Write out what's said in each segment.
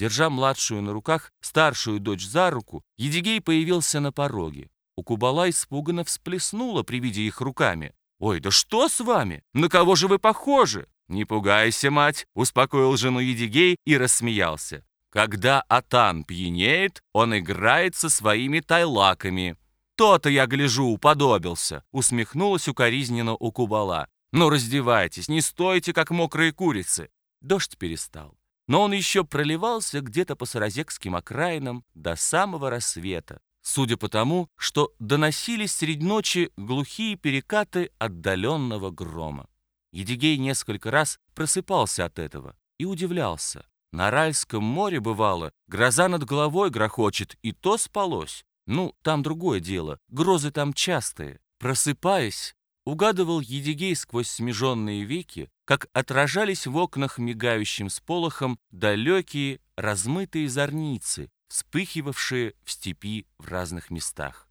Держа младшую на руках, старшую дочь за руку, Едигей появился на пороге. У Кубала испуганно всплеснула при виде их руками. «Ой, да что с вами? На кого же вы похожи?» «Не пугайся, мать», — успокоил жену Едигей и рассмеялся. «Когда Атан пьянеет, он играет со своими тайлаками». «То-то, я гляжу, уподобился», — усмехнулась укоризненно у Кубала. «Ну, раздевайтесь, не стойте, как мокрые курицы». Дождь перестал но он еще проливался где-то по саразекским окраинам до самого рассвета, судя по тому, что доносились средь ночи глухие перекаты отдаленного грома. Едигей несколько раз просыпался от этого и удивлялся. На Аральском море, бывало, гроза над головой грохочет, и то спалось. Ну, там другое дело, грозы там частые. Просыпаясь, угадывал Едигей сквозь смеженные веки, как отражались в окнах мигающим сполохом далекие размытые зорницы, вспыхивавшие в степи в разных местах.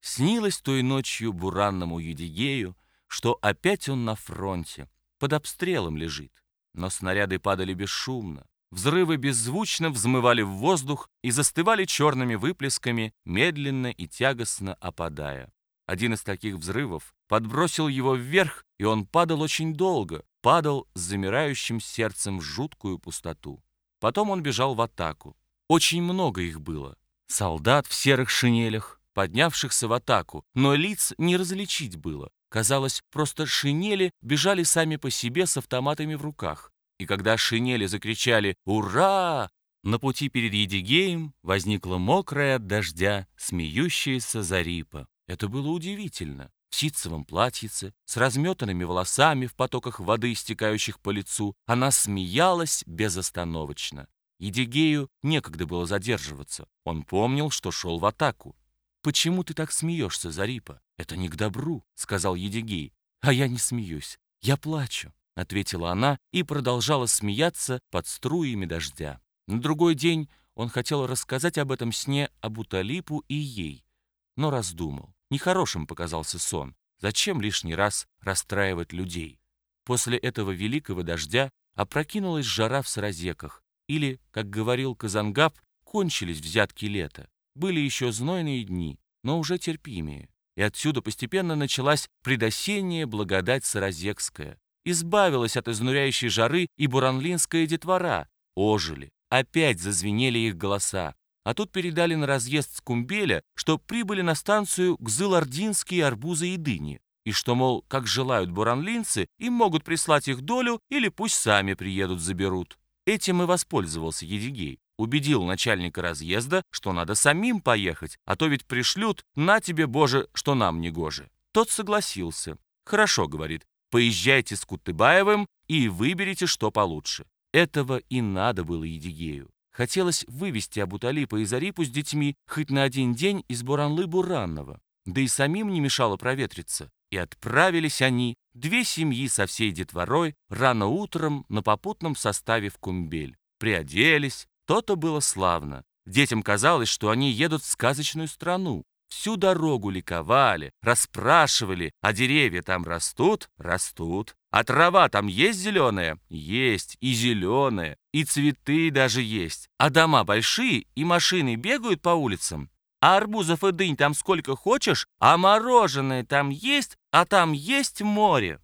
Снилось той ночью буранному Едигею, что опять он на фронте, под обстрелом лежит. Но снаряды падали бесшумно, взрывы беззвучно взмывали в воздух и застывали черными выплесками, медленно и тягостно опадая. Один из таких взрывов подбросил его вверх, и он падал очень долго, падал с замирающим сердцем в жуткую пустоту. Потом он бежал в атаку. Очень много их было. Солдат в серых шинелях, поднявшихся в атаку, но лиц не различить было. Казалось, просто шинели бежали сами по себе с автоматами в руках. И когда шинели закричали «Ура!», на пути перед Едигеем возникла мокрая от дождя, смеющаяся Зарипа. Это было удивительно. В ситцевом платьице, с разметанными волосами в потоках воды, стекающих по лицу, она смеялась безостановочно. Едигею некогда было задерживаться. Он помнил, что шел в атаку. «Почему ты так смеешься, Зарипа? Это не к добру», — сказал Едигей. «А я не смеюсь. Я плачу», — ответила она и продолжала смеяться под струями дождя. На другой день он хотел рассказать об этом сне Абуталипу и ей, но раздумал. Нехорошим показался сон. Зачем лишний раз расстраивать людей? После этого великого дождя опрокинулась жара в саразеках. Или, как говорил Казангаб, кончились взятки лета. Были еще знойные дни, но уже терпимее. И отсюда постепенно началась предосенняя благодать саразекская. Избавилась от изнуряющей жары и буранлинская детвора. Ожили. Опять зазвенели их голоса. А тут передали на разъезд с Кумбеля, что прибыли на станцию гзылардинские арбузы и дыни, и что, мол, как желают буранлинцы, им могут прислать их долю или пусть сами приедут заберут. Этим и воспользовался Едигей. Убедил начальника разъезда, что надо самим поехать, а то ведь пришлют «на тебе, Боже, что нам не гоже». Тот согласился. «Хорошо», — говорит, — «поезжайте с Кутыбаевым и выберите, что получше». Этого и надо было Едигею. Хотелось вывести Абуталипа и Зарипу с детьми хоть на один день из Буранлы-Буранного. Да и самим не мешало проветриться. И отправились они, две семьи со всей детворой, рано утром на попутном составе в Кумбель. Приоделись, то-то было славно. Детям казалось, что они едут в сказочную страну. Всю дорогу ликовали, расспрашивали, а деревья там растут? Растут. А трава там есть зеленая? Есть, и зеленая, и цветы даже есть. А дома большие, и машины бегают по улицам. А арбузов и дынь там сколько хочешь, а мороженое там есть, а там есть море.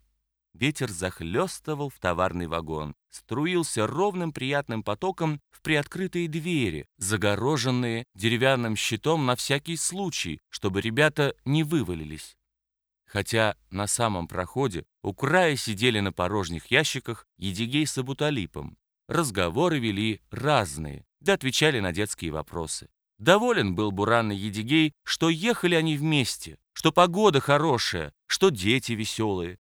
Ветер захлестывал в товарный вагон, струился ровным приятным потоком в приоткрытые двери, загороженные деревянным щитом на всякий случай, чтобы ребята не вывалились. Хотя на самом проходе у края сидели на порожних ящиках Едигей с Абуталипом. Разговоры вели разные, да отвечали на детские вопросы. Доволен был Буран и Едигей, что ехали они вместе, что погода хорошая, что дети веселые,